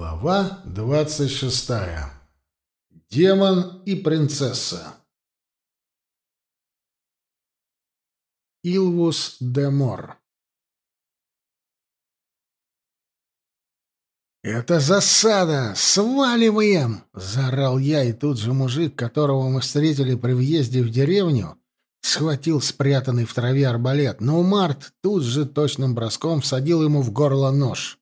Глава двадцать шестая. Демон и принцесса. Илвус де Мор. «Это засада! Сваливаем!» — заорал я, и тут же мужик, которого мы встретили при въезде в деревню, схватил спрятанный в траве арбалет, но Март тут же точным броском всадил ему в горло нож.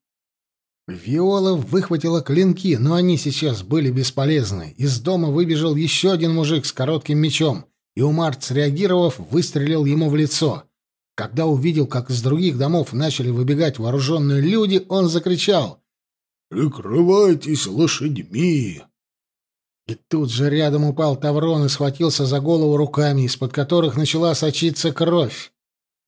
Виола выхватила клинки, но они сейчас были бесполезны. Из дома выбежал еще один мужик с коротким мечом, и Умарт, среагировав, выстрелил ему в лицо. Когда увидел, как из других домов начали выбегать вооруженные люди, он закричал «Прикрывайтесь лошадьми!» И тут же рядом упал Таврон и схватился за голову руками, из-под которых начала сочиться кровь.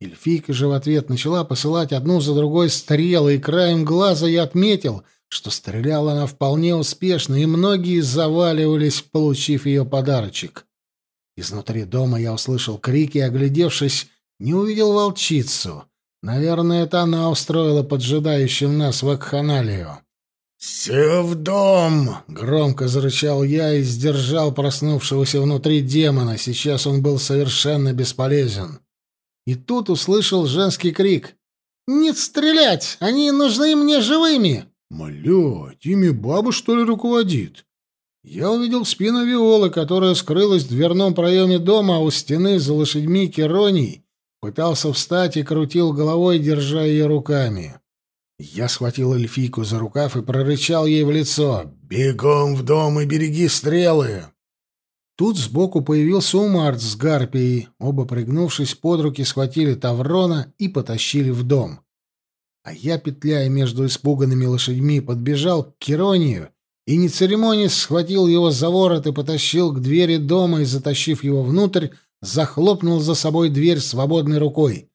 Эльфийка же в ответ начала посылать одну за другой стрелы, и краем глаза я отметил, что стреляла она вполне успешно, и многие заваливались, получив ее подарочек. Изнутри дома я услышал крики и, оглядевшись, не увидел волчицу. Наверное, это она устроила поджидающим нас в Акханалию. «Все в дом!» — громко зарычал я и сдержал проснувшегося внутри демона. Сейчас он был совершенно бесполезен. И тут услышал женский крик. «Не стрелять! Они нужны мне живыми!» «Мля, ими баба, что ли, руководит?» Я увидел спину Виолы, которая скрылась в дверном проеме дома, а у стены за лошадьми Кероний пытался встать и крутил головой, держа ее руками. Я схватил эльфийку за рукав и прорычал ей в лицо «Бегом в дом и береги стрелы!» Тут сбоку появился Умарт с Гарпией. Оба, пригнувшись под руки, схватили Таврона и потащили в дом. А я, петляя между испуганными лошадьми, подбежал к Керонию и, не церемонясь, схватил его за ворот и потащил к двери дома и, затащив его внутрь, захлопнул за собой дверь свободной рукой,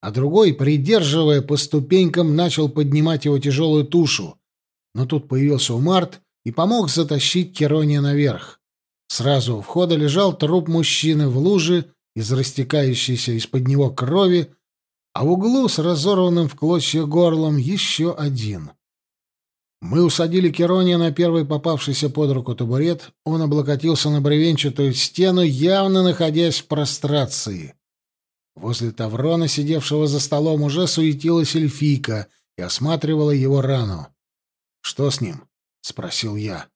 а другой, придерживая по ступенькам, начал поднимать его тяжелую тушу. Но тут появился Умарт и помог затащить Керония наверх. Сразу у входа лежал труп мужчины в луже из растекающейся из-под него крови, а в углу с разорванным в клочья горлом еще один. Мы усадили Керония на первый попавшийся под руку табурет, он облокотился на бревенчатую стену, явно находясь в прострации. Возле Таврона, сидевшего за столом, уже суетилась эльфийка и осматривала его рану. «Что с ним?» — спросил я.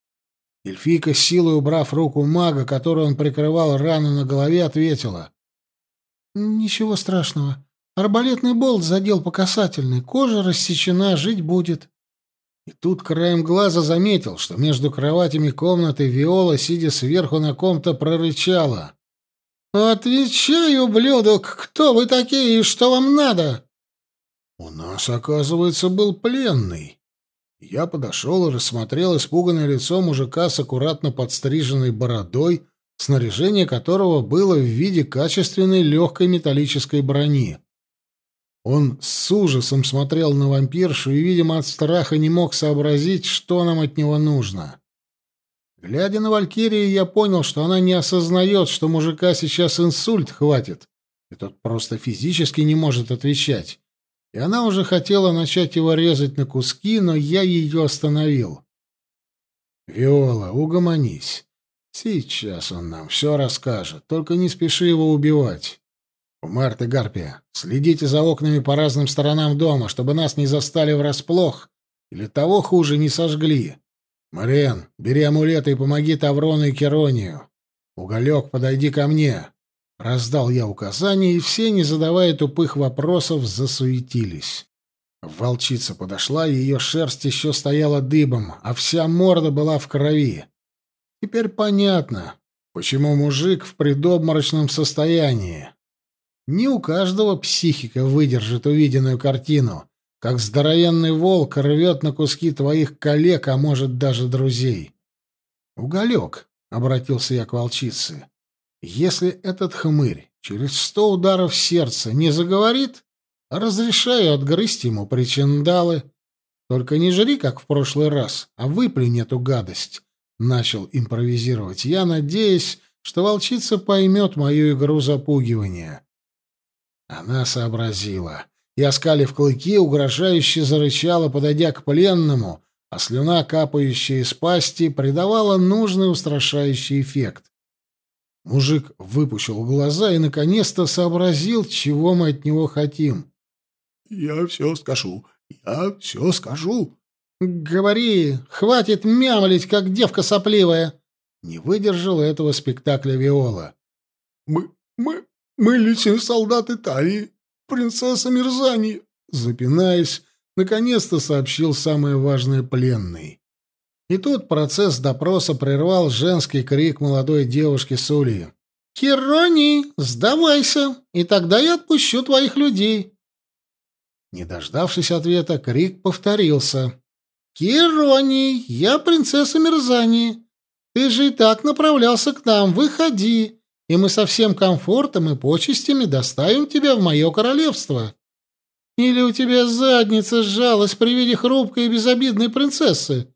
Эльфийка, силой убрав руку мага, которую он прикрывал рану на голове, ответила. «Ничего страшного. Арбалетный болт задел по касательной. Кожа рассечена, жить будет». И тут краем глаза заметил, что между кроватями комнаты Виола, сидя сверху на ком-то, прорычала. «Отвечай, ублюдок, кто вы такие и что вам надо?» «У нас, оказывается, был пленный. Я подошел и рассмотрел испуганное лицо мужика с аккуратно подстриженной бородой, снаряжение которого было в виде качественной легкой металлической брони. Он с ужасом смотрел на вампиршу и, видимо, от страха не мог сообразить, что нам от него нужно. Глядя на Валькирию, я понял, что она не осознает, что мужика сейчас инсульт хватит, и тот просто физически не может отвечать и она уже хотела начать его резать на куски, но я ее остановил. «Виола, угомонись. Сейчас он нам все расскажет, только не спеши его убивать. Умарт и Гарпия, следите за окнами по разным сторонам дома, чтобы нас не застали врасплох или того хуже не сожгли. Мариен, бери амулеты и помоги Таврону и Керонию. Уголек, подойди ко мне. Раздал я указания, и все, не задавая тупых вопросов, засуетились. Волчица подошла, ее шерсть еще стояла дыбом, а вся морда была в крови. Теперь понятно, почему мужик в предобморочном состоянии. Не у каждого психика выдержит увиденную картину, как здоровенный волк рвет на куски твоих коллег, а может даже друзей. «Уголек», — обратился я к волчице, если этот хмырь через сто ударов сердца не заговорит, разрешаю отгрызть ему причиндалы. Только не жри, как в прошлый раз, а выплюнь эту гадость. Начал импровизировать я, надеясь, что волчица поймет мою игру запугивания. Она сообразила и, оскалив клыки, угрожающе зарычала, подойдя к пленному, а слюна, капающая из пасти, придавала нужный устрашающий эффект. Мужик выпучил глаза и наконец-то сообразил, чего мы от него хотим. «Я все скажу, я все скажу». «Говори, хватит мямлить, как девка сопливая!» Не выдержал этого спектакля Виола. «Мы, мы, мы личные солдаты Талии, принцесса Мирзани!» Запинаясь, наконец-то сообщил самое важное пленный. И тут процесс допроса прервал женский крик молодой девушки Сулии. «Хероний, сдавайся, и тогда я отпущу твоих людей!» Не дождавшись ответа, крик повторился. «Хероний, я принцесса Мерзани. Ты же и так направлялся к нам, выходи, и мы со всем комфортом и почестями доставим тебя в мое королевство. Или у тебя задница сжалась при виде хрупкой и безобидной принцессы?»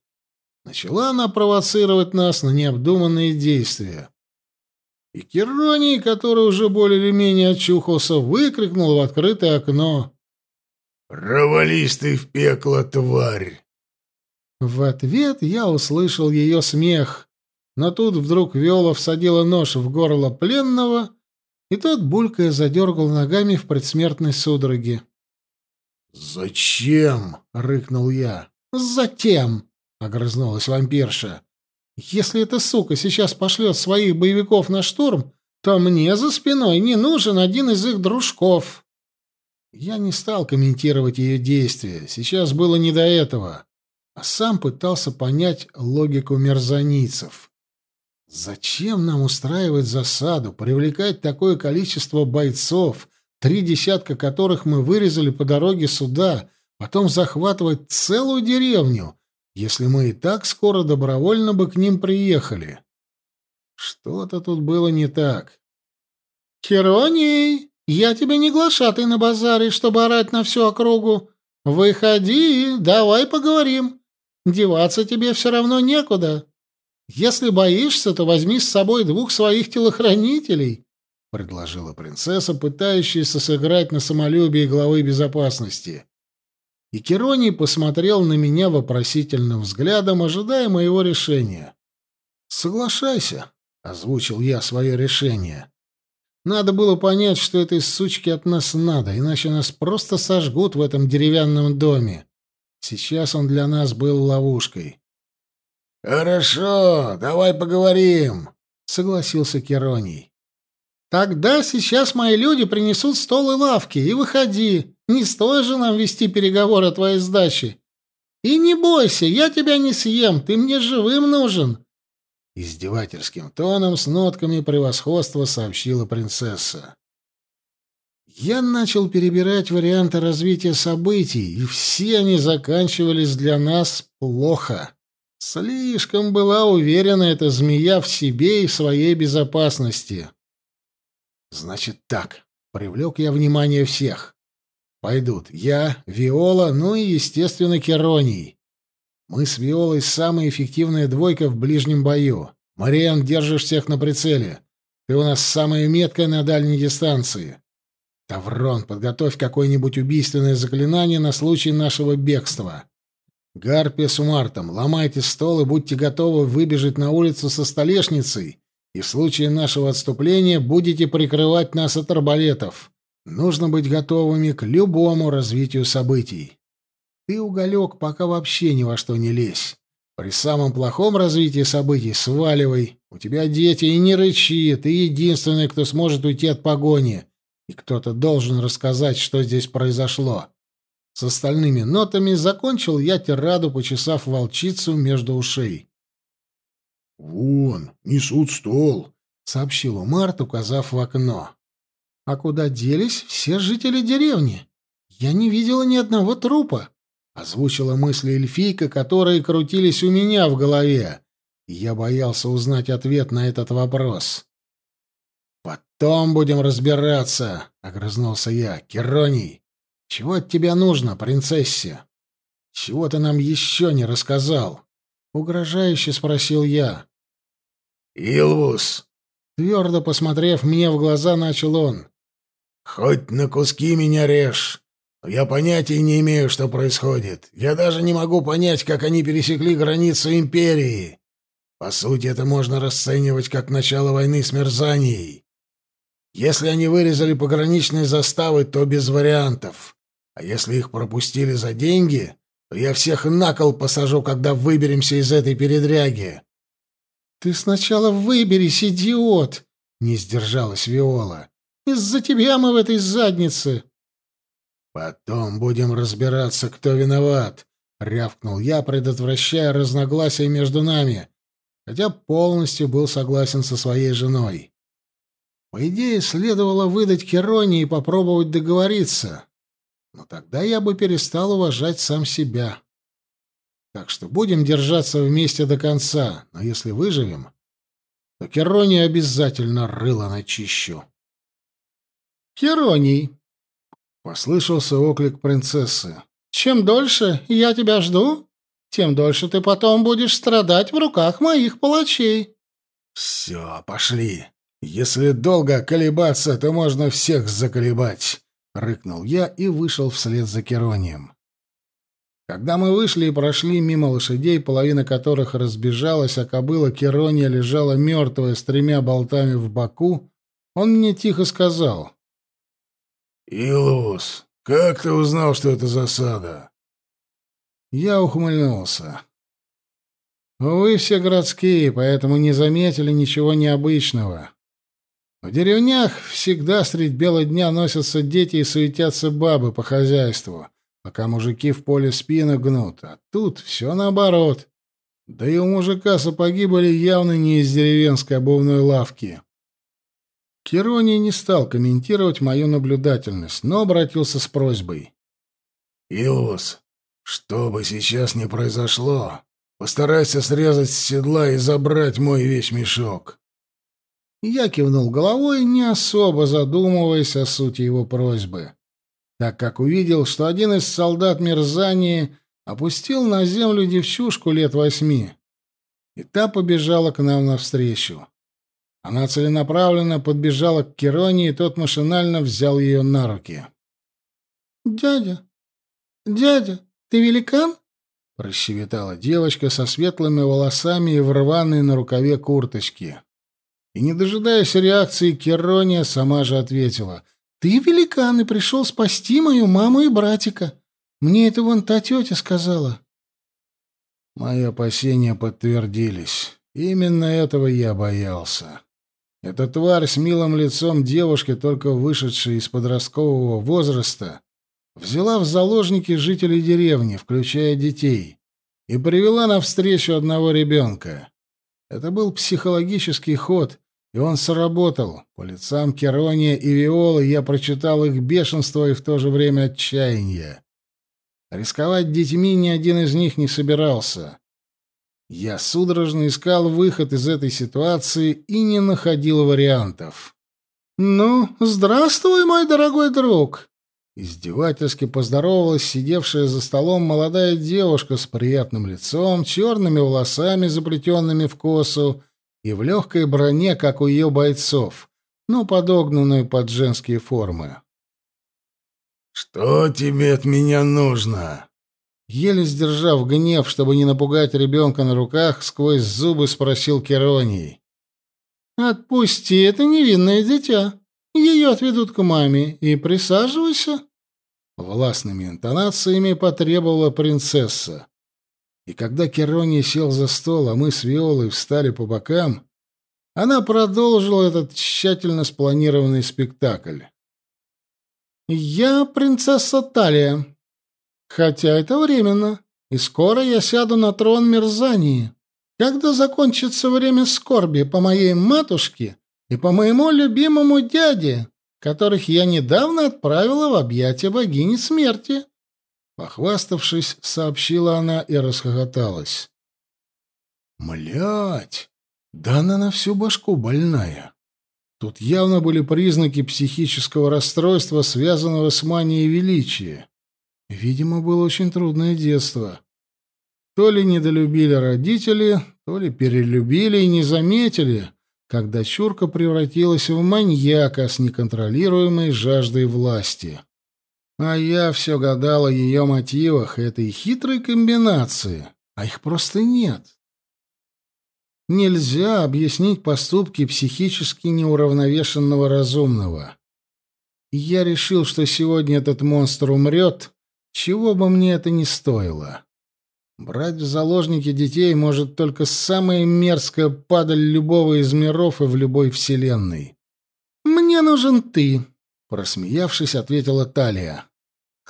Начала она провоцировать нас на необдуманные действия. И Кероний, который уже более или менее очухался, выкрикнул в открытое окно. «Провались ты в пекло, тварь!» В ответ я услышал ее смех, но тут вдруг Виола всадила нож в горло пленного, и тот, булькая, задергал ногами в предсмертной судороге. «Зачем?» — рыкнул я. «Затем!» — огрызнулась вампирша. «Если эта сука сейчас пошлет своих боевиков на штурм, то мне за спиной не нужен один из их дружков». Я не стал комментировать ее действия, сейчас было не до этого, а сам пытался понять логику мерзаницев. Зачем нам устраивать засаду, привлекать такое количество бойцов, три десятка которых мы вырезали по дороге сюда, потом захватывать целую деревню, если мы и так скоро добровольно бы к ним приехали. Что-то тут было не так. «Хероний, я тебе не глашатый на базаре, чтобы орать на всю округу. Выходи, давай поговорим. Деваться тебе все равно некуда. Если боишься, то возьми с собой двух своих телохранителей», — предложила принцесса, пытающаяся сыграть на самолюбии главы безопасности. И Кероний посмотрел на меня вопросительным взглядом, ожидая моего решения. «Соглашайся», — озвучил я свое решение. «Надо было понять, что этой сучке от нас надо, иначе нас просто сожгут в этом деревянном доме. Сейчас он для нас был ловушкой». «Хорошо, давай поговорим», — согласился Кероний. «Тогда сейчас мои люди принесут стол и лавки, и выходи. Не стоит же нам вести переговоры о твоей сдаче. И не бойся, я тебя не съем, ты мне живым нужен. Издевательским тоном с нотками превосходства сообщила принцесса. Я начал перебирать варианты развития событий, и все они заканчивались для нас плохо. Слишком была уверена эта змея в себе и в своей безопасности. Значит так, привлек я внимание всех. Пойдут я, Виола, ну и, естественно, Кероний. Мы с Виолой самая эффективная двойка в ближнем бою. Мариан, держишь всех на прицеле. Ты у нас самая меткая на дальней дистанции. Таврон, подготовь какое-нибудь убийственное заклинание на случай нашего бегства. Гарпия с Умартом, ломайте стол и будьте готовы выбежать на улицу со столешницей, и в случае нашего отступления будете прикрывать нас от арбалетов. Нужно быть готовыми к любому развитию событий. Ты, уголек, пока вообще ни во что не лезь. При самом плохом развитии событий сваливай. У тебя дети, и не рычи. Ты единственный, кто сможет уйти от погони. И кто-то должен рассказать, что здесь произошло. С остальными нотами закончил я тираду, почесав волчицу между ушей. «Вон, несут стол», — сообщил Март, указав в окно. А куда делись все жители деревни? Я не видела ни одного трупа, озвучила мысли эльфийка, которые крутились у меня в голове. Я боялся узнать ответ на этот вопрос. Потом будем разбираться, огрызнулся я. Кероний, чего от тебя нужно, принцессе? Чего ты нам еще не рассказал? угрожающе спросил я. Илвус, твердо посмотрев мне в глаза, начал он. Хоть на куски меня режь, Но я понятия не имею, что происходит. Я даже не могу понять, как они пересекли границу империи. По сути, это можно расценивать как начало войны с Мерзанией. Если они вырезали пограничные заставы, то без вариантов. А если их пропустили за деньги, то я всех на кол посажу, когда выберемся из этой передряги. «Ты сначала выберись, идиот!» — не сдержалась Виола. «Из-за тебя мы в этой заднице!» «Потом будем разбираться, кто виноват», — рявкнул я, предотвращая разногласия между нами, хотя полностью был согласен со своей женой. По идее, следовало выдать Кероне и попробовать договориться, но тогда я бы перестал уважать сам себя. Так что будем держаться вместе до конца, но если выживем, то Керони обязательно рыло начищу. «Кероний!» — послышался оклик принцессы. «Чем дольше я тебя жду, тем дольше ты потом будешь страдать в руках моих палачей». «Все, пошли. Если долго колебаться, то можно всех заколебать», — рыкнул я и вышел вслед за Керонием. Когда мы вышли и прошли мимо лошадей, половина которых разбежалась, а кобыла Керония лежала мертвая с тремя болтами в боку, он мне тихо сказал. «Илус, как ты узнал, что это засада?» Я ухмыльнулся. «Вы все городские, поэтому не заметили ничего необычного. В деревнях всегда средь бела дня носятся дети и суетятся бабы по хозяйству» пока мужики в поле спину гнут, а тут все наоборот. Да и у мужика сапоги были явно не из деревенской обувной лавки. Кероний не стал комментировать мою наблюдательность, но обратился с просьбой. «Иос, что бы сейчас ни произошло, постарайся срезать с седла и забрать мой вещмешок». Я кивнул головой, не особо задумываясь о сути его просьбы так как увидел, что один из солдат Мерзании опустил на землю девчушку лет восьми, и та побежала к нам навстречу. Она целенаправленно подбежала к Кероне, и тот машинально взял ее на руки. «Дядя! Дядя, ты великан?» — прощебетала девочка со светлыми волосами и в рваной на рукаве курточки. И, не дожидаясь реакции, Керония сама же ответила — ты великан и пришел спасти мою маму и братика. Мне это вон та тетя сказала. Мои опасения подтвердились. Именно этого я боялся. Эта тварь с милым лицом девушки, только вышедшей из подросткового возраста, взяла в заложники жителей деревни, включая детей, и привела навстречу одного ребенка. Это был психологический ход, и он сработал. По лицам Керония и Виолы я прочитал их бешенство и в то же время отчаяние. Рисковать детьми ни один из них не собирался. Я судорожно искал выход из этой ситуации и не находил вариантов. «Ну, здравствуй, мой дорогой друг!» Издевательски поздоровалась сидевшая за столом молодая девушка с приятным лицом, черными волосами, заплетенными в косу, и в легкой броне, как у ее бойцов, но подогнанную под женские формы. «Что тебе от меня нужно?» Еле сдержав гнев, чтобы не напугать ребенка на руках, сквозь зубы спросил Кероний. «Отпусти это невинное дитя. Ее отведут к маме. И присаживайся». Властными интонациями потребовала принцесса. И когда Кероний сел за стол, а мы с Виолой встали по бокам, она продолжила этот тщательно спланированный спектакль. «Я принцесса Талия. Хотя это временно, и скоро я сяду на трон Мерзании. Когда закончится время скорби по моей матушке и по моему любимому дяде, которых я недавно отправила в объятия богини смерти». Похваставшись, сообщила она и расхохоталась. Млять! Да она на всю башку больная. Тут явно были признаки психического расстройства, связанного с манией величия. Видимо, было очень трудное детство. То ли недолюбили родители, то ли перелюбили и не заметили, когда чурка превратилась в маньяка с неконтролируемой жаждой власти. А я все гадал о ее мотивах этой хитрой комбинации, а их просто нет. Нельзя объяснить поступки психически неуравновешенного разумного. Я решил, что сегодня этот монстр умрет, чего бы мне это ни стоило. Брать в заложники детей может только самая мерзкая падаль любого из миров и в любой вселенной. «Мне нужен ты», — просмеявшись, ответила Талия.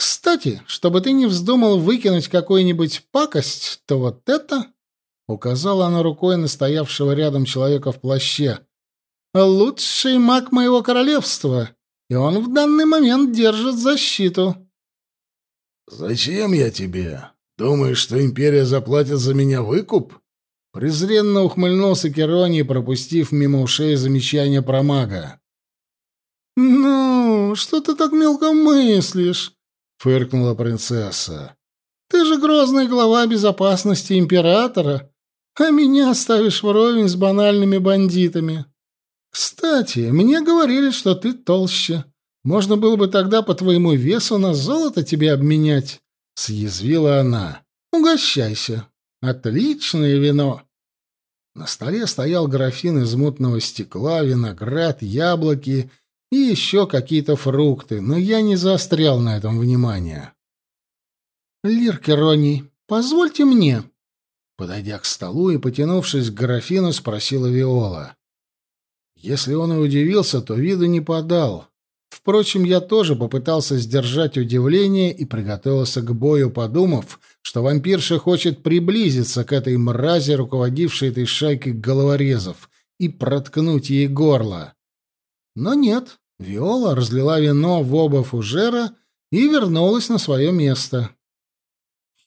Кстати, чтобы ты не вздумал выкинуть какую-нибудь пакость, то вот это...» Указала она рукой на стоявшего рядом человека в плаще. «Лучший маг моего королевства, и он в данный момент держит защиту». «Зачем я тебе? Думаешь, что империя заплатит за меня выкуп?» Презренно ухмыльнулся Керони, пропустив мимо ушей замечание про мага. «Ну, что ты так мелко мыслишь?» Фыркнула принцесса. Ты же грозный глава безопасности императора, а меня ставишь вровень с банальными бандитами. Кстати, мне говорили, что ты толще. Можно было бы тогда по твоему весу на золото тебе обменять, съязвила она. Угощайся. Отличное вино. На столе стоял графин из мутного стекла, виноград, яблоки и еще какие-то фрукты, но я не заострял на этом внимание. «Лир Кероний, позвольте мне», Подойдя к столу и потянувшись к графину, спросила Виола. Если он и удивился, то виду не подал. Впрочем, я тоже попытался сдержать удивление и приготовился к бою, подумав, что вампирша хочет приблизиться к этой мрази, руководившей этой шайкой головорезов, и проткнуть ей горло. Но нет, Виола разлила вино в оба фужера и вернулась на свое место.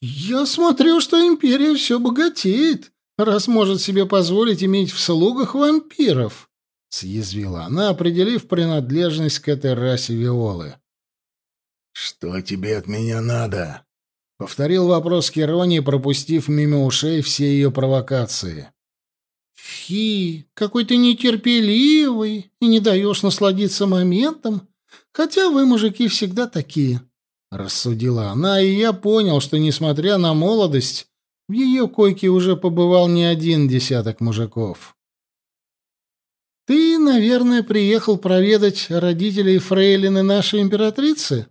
«Я смотрю, что империя все богатеет, раз может себе позволить иметь в слугах вампиров», — съязвила она, определив принадлежность к этой расе Виолы. «Что тебе от меня надо?» — повторил вопрос Керони, пропустив мимо ушей все ее провокации. «Фи, какой ты нетерпеливый и не даешь насладиться моментом, хотя вы, мужики, всегда такие», — рассудила она, и я понял, что, несмотря на молодость, в ее койке уже побывал не один десяток мужиков. «Ты, наверное, приехал проведать родителей фрейлины нашей императрицы?»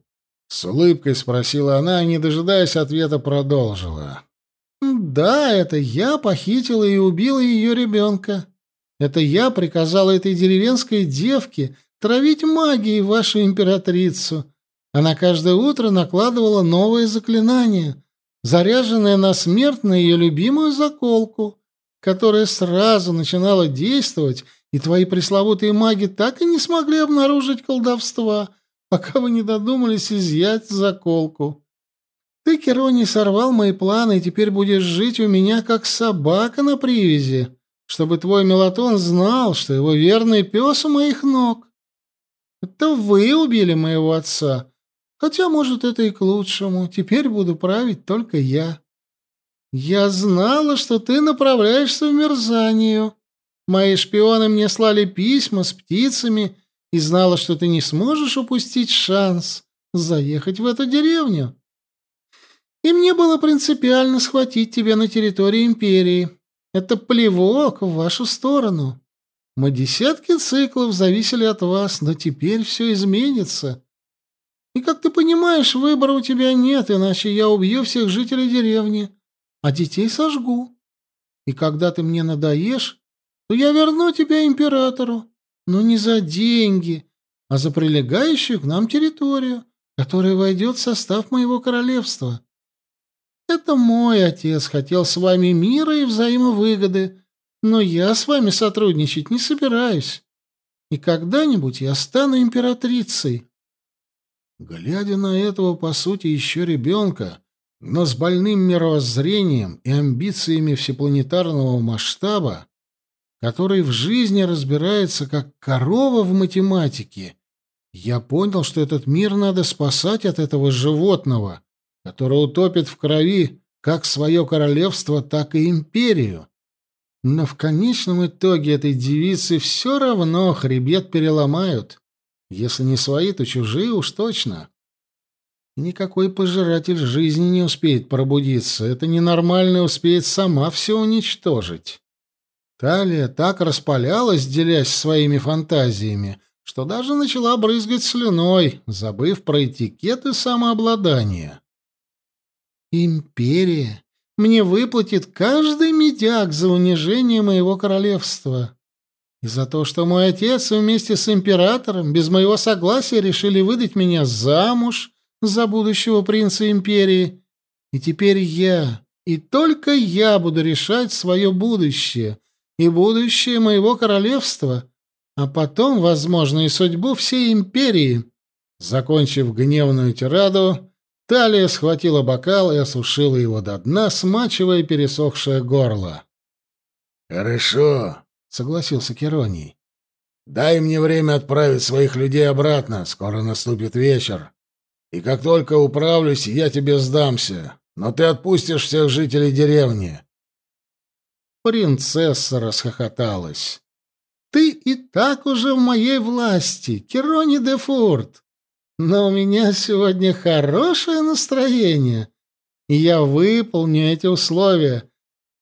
С улыбкой спросила она, не дожидаясь ответа, продолжила. Да, это я похитила и убила ее ребенка. Это я приказала этой деревенской девке травить магией вашу императрицу. Она каждое утро накладывала новое заклинание, заряженное на смерть на ее любимую заколку, которая сразу начинала действовать, и твои пресловутые маги так и не смогли обнаружить колдовства, пока вы не додумались изъять заколку. Ты, Керони, сорвал мои планы и теперь будешь жить у меня как собака на привязи, чтобы твой мелатон знал, что его верный пес у моих ног. Это вы убили моего отца, хотя, может, это и к лучшему. Теперь буду править только я. Я знала, что ты направляешься в Мерзанию. Мои шпионы мне слали письма с птицами и знала, что ты не сможешь упустить шанс заехать в эту деревню и мне было принципиально схватить тебя на территории империи. Это плевок в вашу сторону. Мы десятки циклов зависели от вас, но теперь все изменится. И, как ты понимаешь, выбора у тебя нет, иначе я убью всех жителей деревни, а детей сожгу. И когда ты мне надоешь, то я верну тебя императору, но не за деньги, а за прилегающую к нам территорию, которая войдет в состав моего королевства. Это мой отец хотел с вами мира и взаимовыгоды, но я с вами сотрудничать не собираюсь. И когда-нибудь я стану императрицей. Глядя на этого, по сути, еще ребенка, но с больным мировоззрением и амбициями всепланетарного масштаба, который в жизни разбирается как корова в математике, я понял, что этот мир надо спасать от этого животного, который утопит в крови как свое королевство, так и империю. Но в конечном итоге этой девице все равно хребет переломают. Если не свои, то чужие уж точно. Никакой пожиратель жизни не успеет пробудиться. Это ненормальное успеет сама все уничтожить. Талия так распалялась, делясь своими фантазиями, что даже начала брызгать слюной, забыв про этикет и самообладание. «Империя мне выплатит каждый медяк за унижение моего королевства. И за то, что мой отец вместе с императором без моего согласия решили выдать меня замуж за будущего принца империи. И теперь я, и только я буду решать свое будущее и будущее моего королевства, а потом, возможно, и судьбу всей империи. Закончив гневную тираду, Талия схватила бокал и осушила его до дна, смачивая пересохшее горло. «Хорошо», — согласился Кероний. «Дай мне время отправить своих людей обратно. Скоро наступит вечер. И как только управлюсь, я тебе сдамся. Но ты отпустишь всех жителей деревни». Принцесса расхохоталась. «Ты и так уже в моей власти, Керони де Фурт. Но у меня сегодня хорошее настроение, и я выполню эти условия.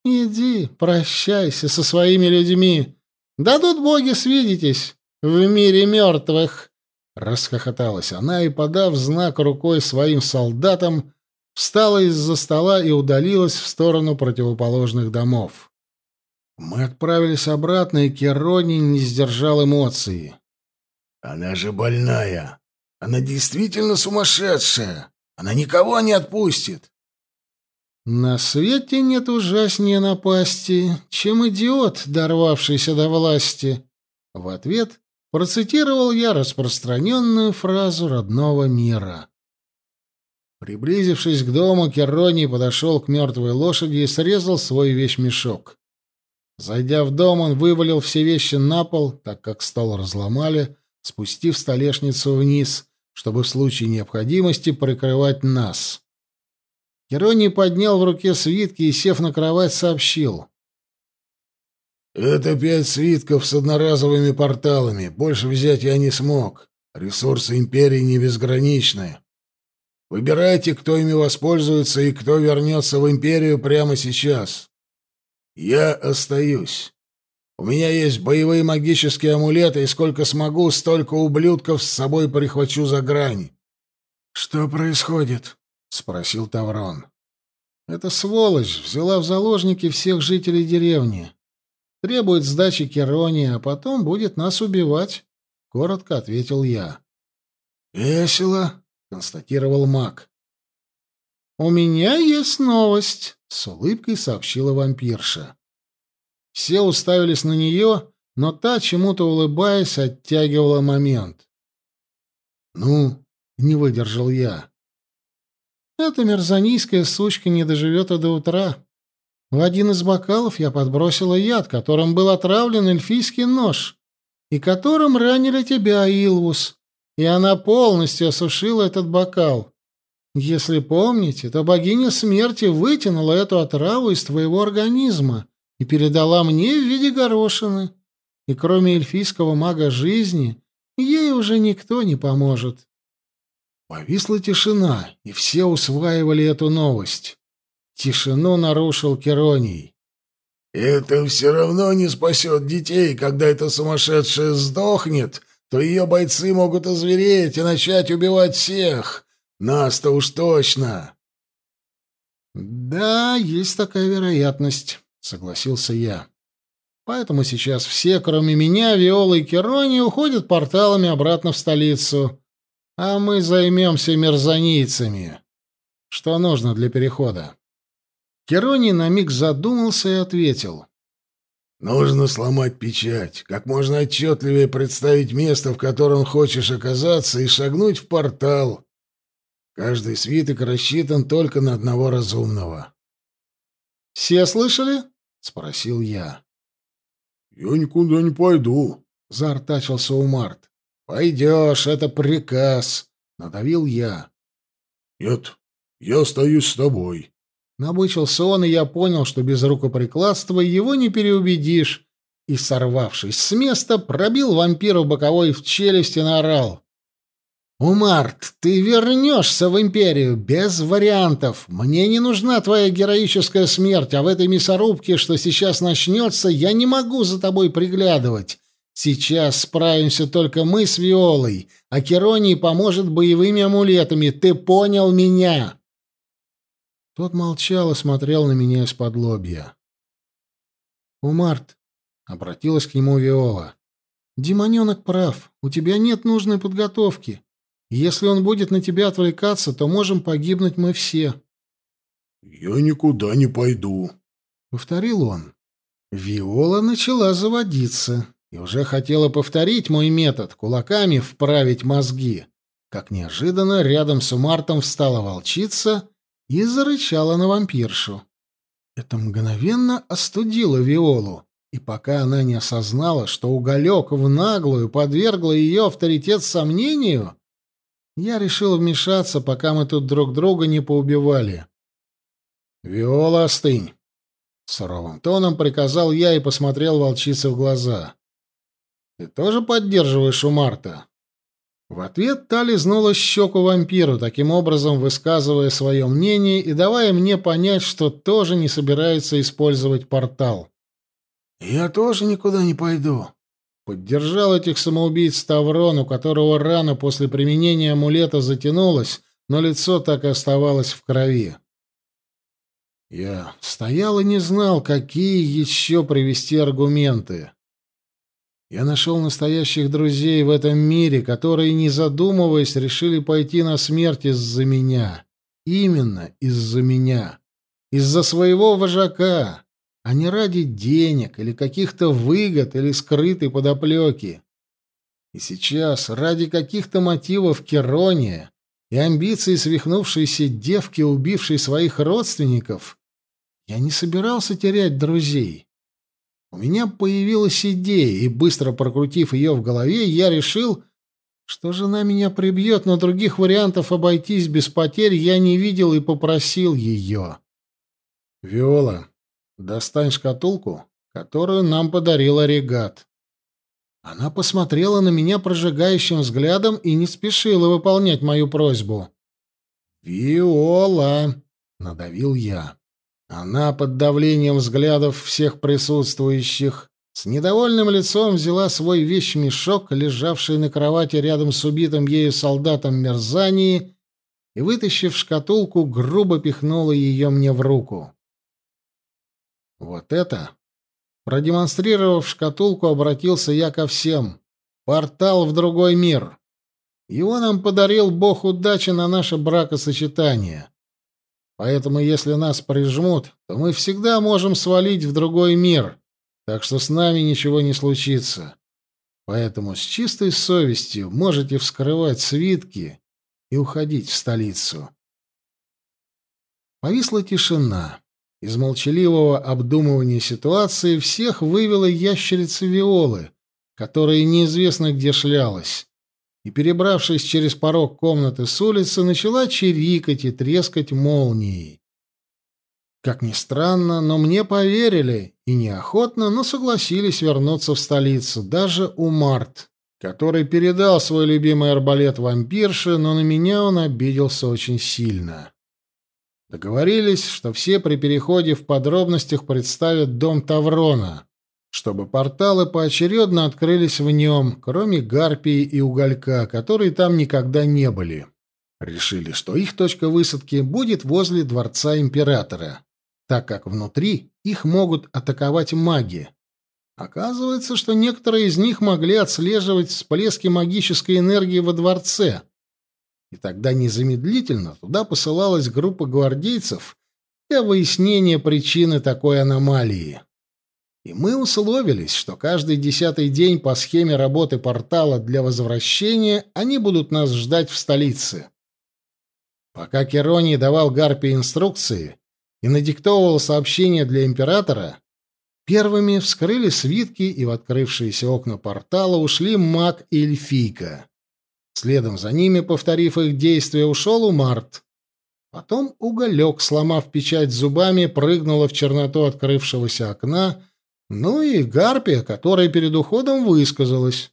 Иди, прощайся со своими людьми. Дадут боги свидитесь в мире мертвых». Расхохоталась она и, подав знак рукой своим солдатам, встала из-за стола и удалилась в сторону противоположных домов. Мы отправились обратно, и Керони не сдержал эмоций. «Она же больная!» Она действительно сумасшедшая. Она никого не отпустит. На свете нет ужаснее напасти, чем идиот, дорвавшийся до власти. В ответ процитировал я распространенную фразу родного мира. Приблизившись к дому, Керроний подошел к мертвой лошади и срезал свой вещмешок. Зайдя в дом, он вывалил все вещи на пол, так как стол разломали, спустив столешницу вниз, чтобы в случае необходимости прикрывать нас. Героний поднял в руке свитки и, сев на кровать, сообщил. «Это пять свитков с одноразовыми порталами. Больше взять я не смог. Ресурсы Империи не безграничны. Выбирайте, кто ими воспользуется и кто вернется в Империю прямо сейчас. Я остаюсь. У меня есть боевые магические амулеты, и сколько смогу, столько ублюдков с собой прихвачу за грань. — Что происходит? — спросил Таврон. — Эта сволочь взяла в заложники всех жителей деревни. Требует сдачи Керони, а потом будет нас убивать, — коротко ответил я. — Весело, — констатировал маг. — У меня есть новость, — с улыбкой сообщила вампирша. Все уставились на нее, но та, чему-то улыбаясь, оттягивала момент. «Ну?» — не выдержал я. «Эта мерзанийская сучка не доживет и до утра. В один из бокалов я подбросила яд, которым был отравлен эльфийский нож, и которым ранили тебя, Илвус, и она полностью осушила этот бокал. Если помните, то богиня смерти вытянула эту отраву из твоего организма» и передала мне в виде горошины. И кроме эльфийского мага жизни, ей уже никто не поможет. Повисла тишина, и все усваивали эту новость. Тишину нарушил Кероний. «Это все равно не спасет детей. Когда эта сумасшедшая сдохнет, то ее бойцы могут озвереть и начать убивать всех. Нас-то уж точно!» «Да, есть такая вероятность», — согласился я. «Поэтому сейчас все, кроме меня, Виолы и Керони, уходят порталами обратно в столицу, а мы займемся мерзанийцами. Что нужно для перехода?» Керони на миг задумался и ответил. «Нужно сломать печать, как можно отчетливее представить место, в котором хочешь оказаться, и шагнуть в портал. Каждый свиток рассчитан только на одного разумного». «Все слышали?» — спросил я. «Я никуда не пойду», — заортачился Умарт. «Пойдешь, это приказ», — надавил я. «Нет, я остаюсь с тобой». Набычился он, и я понял, что без рукоприкладства его не переубедишь, и, сорвавшись с места, пробил вампиру боковой в челюсть и наорал. «Умарт, ты вернешься в Империю без вариантов. Мне не нужна твоя героическая смерть, а в этой мясорубке, что сейчас начнется, я не могу за тобой приглядывать. Сейчас справимся только мы с Виолой, а Кероний поможет боевыми амулетами. Ты понял меня?» Тот молчал и смотрел на меня из-под лобья. «Умарт», — обратилась к нему Виола, — «демоненок прав, у тебя нет нужной подготовки. Если он будет на тебя отвлекаться, то можем погибнуть мы все». «Я никуда не пойду», — повторил он. Виола начала заводиться и уже хотела повторить мой метод, кулаками вправить мозги, как неожиданно рядом с Умартом встала волчица и зарычала на вампиршу. Это мгновенно остудило Виолу, и пока она не осознала, что уголек в наглую подвергла ее авторитет сомнению, я решил вмешаться, пока мы тут друг друга не поубивали. «Виола, остынь!» Суровым тоном приказал я и посмотрел волчице в глаза. «Ты тоже поддерживаешь у Марта?» В ответ та лизнула щеку вампиру, таким образом высказывая свое мнение и давая мне понять, что тоже не собирается использовать портал. «Я тоже никуда не пойду», — поддержал этих самоубийц Таврон, у которого рана после применения амулета затянулась, но лицо так и оставалось в крови. Я стоял и не знал, какие еще привести аргументы. Я нашел настоящих друзей в этом мире, которые, не задумываясь, решили пойти на смерть из-за меня. Именно из-за меня. Из-за своего вожака, а не ради денег или каких-то выгод или скрытой подоплеки. И сейчас, ради каких-то мотивов Керония и амбиций свихнувшейся девки, убившей своих родственников, я не собирался терять друзей. У меня появилась идея, и, быстро прокрутив ее в голове, я решил, что жена меня прибьет, но других вариантов обойтись без потерь я не видел и попросил ее. «Виола, достань шкатулку, которую нам подарил Орегат». Она посмотрела на меня прожигающим взглядом и не спешила выполнять мою просьбу. «Виола!» — надавил я. Она под давлением взглядов всех присутствующих с недовольным лицом взяла свой вещмешок, лежавший на кровати рядом с убитым ею солдатом Мерзании, и, вытащив шкатулку, грубо пихнула ее мне в руку. Вот это... Продемонстрировав шкатулку, обратился я ко всем. Портал в другой мир. Его нам подарил бог удачи на наше бракосочетание. Поэтому, если нас прижмут, то мы всегда можем свалить в другой мир, так что с нами ничего не случится. Поэтому с чистой совестью можете вскрывать свитки и уходить в столицу. Повисла тишина. Из молчаливого обдумывания ситуации всех вывела ящерица Виолы, которая неизвестно где шлялась и, перебравшись через порог комнаты с улицы, начала чирикать и трескать молнией. Как ни странно, но мне поверили и неохотно, но согласились вернуться в столицу, даже у Март, который передал свой любимый арбалет вампирше, но на меня он обиделся очень сильно. Договорились, что все при переходе в подробностях представят дом Таврона, чтобы порталы поочередно открылись в нем, кроме Гарпии и Уголька, которые там никогда не были. Решили, что их точка высадки будет возле дворца императора, так как внутри их могут атаковать маги. Оказывается, что некоторые из них могли отслеживать всплески магической энергии во дворце. И тогда незамедлительно туда посылалась группа гвардейцев для выяснения причины такой аномалии. И мы условились, что каждый десятый день по схеме работы портала для возвращения они будут нас ждать в столице. Пока Кероний давал Гарпе инструкции и надиктовывал сообщения для императора, первыми вскрыли свитки, и в открывшиеся окна портала ушли маг и эльфийка. Следом за ними, повторив их действия, ушел Умарт. Потом уголек, сломав печать зубами, прыгнула в черноту открывшегося окна — ну и Гарпия, которая перед уходом высказалась.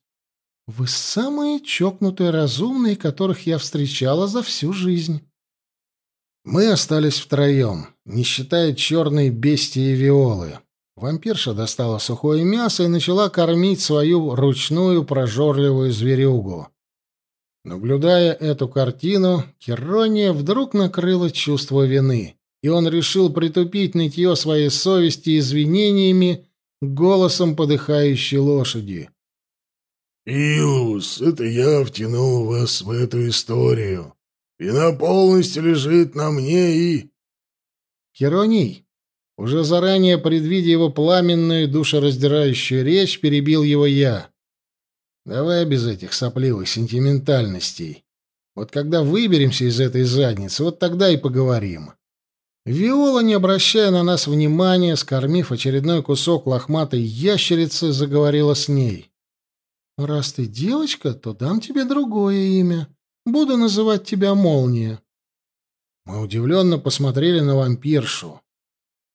Вы самые чокнутые разумные, которых я встречала за всю жизнь. Мы остались втроем, не считая черной бестии Виолы. Вампирша достала сухое мясо и начала кормить свою ручную прожорливую зверюгу. Наблюдая эту картину, Керония вдруг накрыло чувство вины, и он решил притупить нытье своей совести извинениями голосом подыхающей лошади. «Илус, это я втянул вас в эту историю. Вина полностью лежит на мне и...» Хероний, уже заранее предвидя его пламенную душераздирающую речь, перебил его я. «Давай без этих сопливых сентиментальностей. Вот когда выберемся из этой задницы, вот тогда и поговорим». Виола, не обращая на нас внимания, скормив очередной кусок лохматой ящерицы, заговорила с ней. «Раз ты девочка, то дам тебе другое имя. Буду называть тебя Молния». Мы удивленно посмотрели на вампиршу.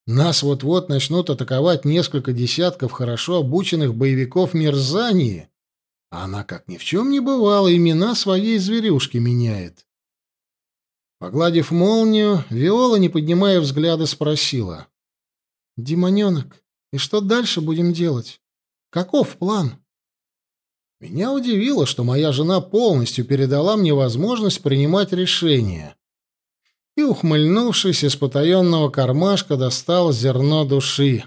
Нас вот-вот начнут атаковать несколько десятков хорошо обученных боевиков Мерзании, она, как ни в чем не бывало, имена своей зверюшки меняет. Погладив молнию, Виола, не поднимая взгляда, спросила. «Демоненок, и что дальше будем делать? Каков план?» Меня удивило, что моя жена полностью передала мне возможность принимать решения. И, ухмыльнувшись из потаенного кармашка, достал зерно души,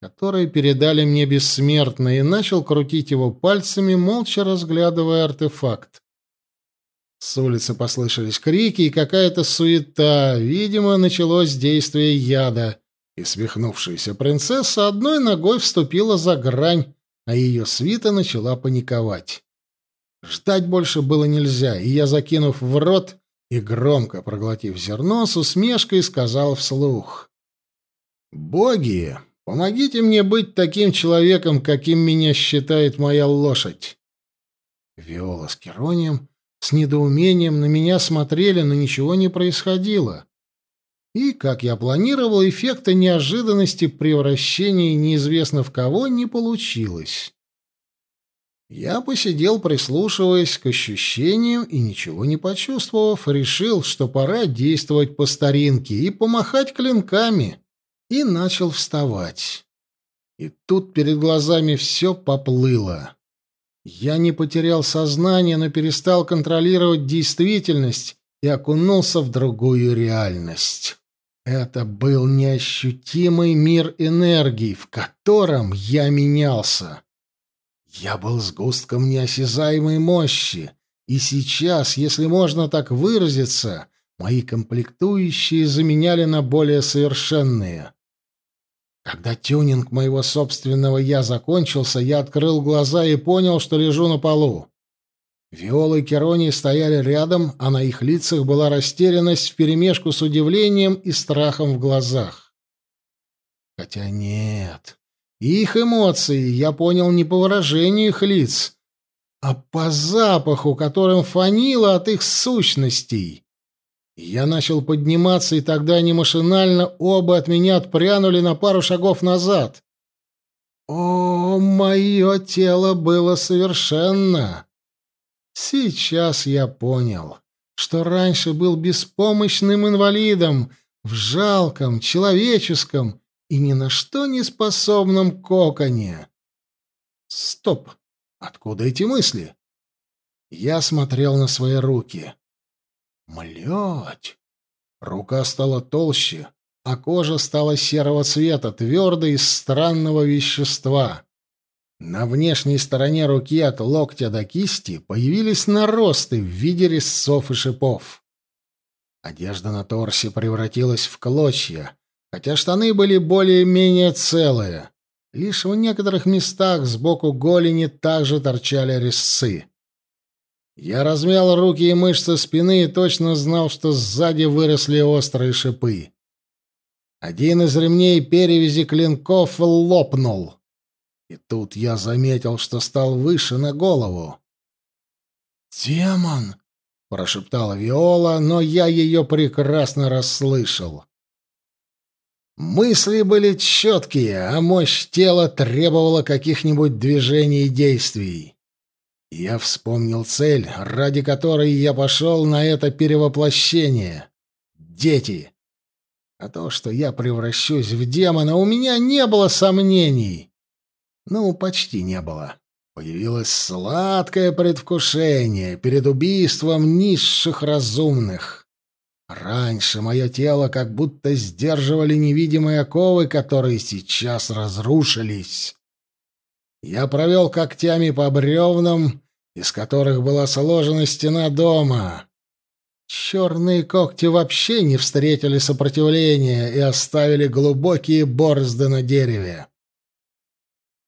которое передали мне бессмертно, и начал крутить его пальцами, молча разглядывая артефакт. С улицы послышались крики и какая-то суета. Видимо, началось действие яда. И свихнувшаяся принцесса одной ногой вступила за грань, а ее свита начала паниковать. Ждать больше было нельзя, и я, закинув в рот и громко проглотив зерно, с усмешкой сказал вслух. «Боги, помогите мне быть таким человеком, каким меня считает моя лошадь!» Виола с Керонием с недоумением на меня смотрели, но ничего не происходило. И, как я планировал, эффекта неожиданности превращения неизвестно в кого не получилось. Я посидел, прислушиваясь к ощущениям, и, ничего не почувствовав, решил, что пора действовать по старинке и помахать клинками, и начал вставать. И тут перед глазами все поплыло. Я не потерял сознание, но перестал контролировать действительность и окунулся в другую реальность. Это был неощутимый мир энергии, в котором я менялся. Я был сгустком неосязаемой мощи, и сейчас, если можно так выразиться, мои комплектующие заменяли на более совершенные. Когда тюнинг моего собственного «я» закончился, я открыл глаза и понял, что лежу на полу. Виола и Керони стояли рядом, а на их лицах была растерянность вперемешку с удивлением и страхом в глазах. Хотя нет, их эмоции я понял не по выражению их лиц, а по запаху, которым фанило от их сущностей. Я начал подниматься, и тогда они машинально оба от меня отпрянули на пару шагов назад. О, мое тело было совершенно. Сейчас я понял, что раньше был беспомощным инвалидом в жалком, человеческом и ни на что не способном коконе. Стоп! Откуда эти мысли? Я смотрел на свои руки. Млять! Рука стала толще, а кожа стала серого цвета, твердой из странного вещества. На внешней стороне руки от локтя до кисти появились наросты в виде резцов и шипов. Одежда на торсе превратилась в клочья, хотя штаны были более-менее целые. Лишь в некоторых местах сбоку голени также торчали резцы. Я размял руки и мышцы спины и точно знал, что сзади выросли острые шипы. Один из ремней перевязи клинков лопнул. И тут я заметил, что стал выше на голову. «Демон!» — прошептала Виола, но я ее прекрасно расслышал. Мысли были четкие, а мощь тела требовала каких-нибудь движений и действий. Я вспомнил цель, ради которой я пошел на это перевоплощение. Дети. А то, что я превращусь в демона, у меня не было сомнений. Ну, почти не было. Появилось сладкое предвкушение перед убийством низших разумных. Раньше мое тело как будто сдерживали невидимые оковы, которые сейчас разрушились. Я провел когтями по бревнам, из которых была сложена стена дома. Черные когти вообще не встретили сопротивления и оставили глубокие борозды на дереве.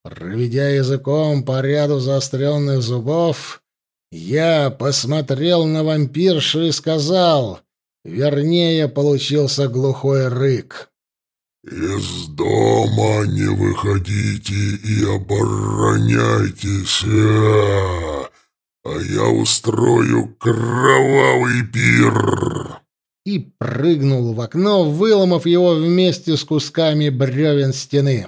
Проведя языком по ряду заостренных зубов, я посмотрел на вампиршу и сказал, вернее, получился глухой рык. «Из дома не выходите и обороняйтесь, а, а я устрою кровавый пир!» И прыгнул в окно, выломав его вместе с кусками бревен стены.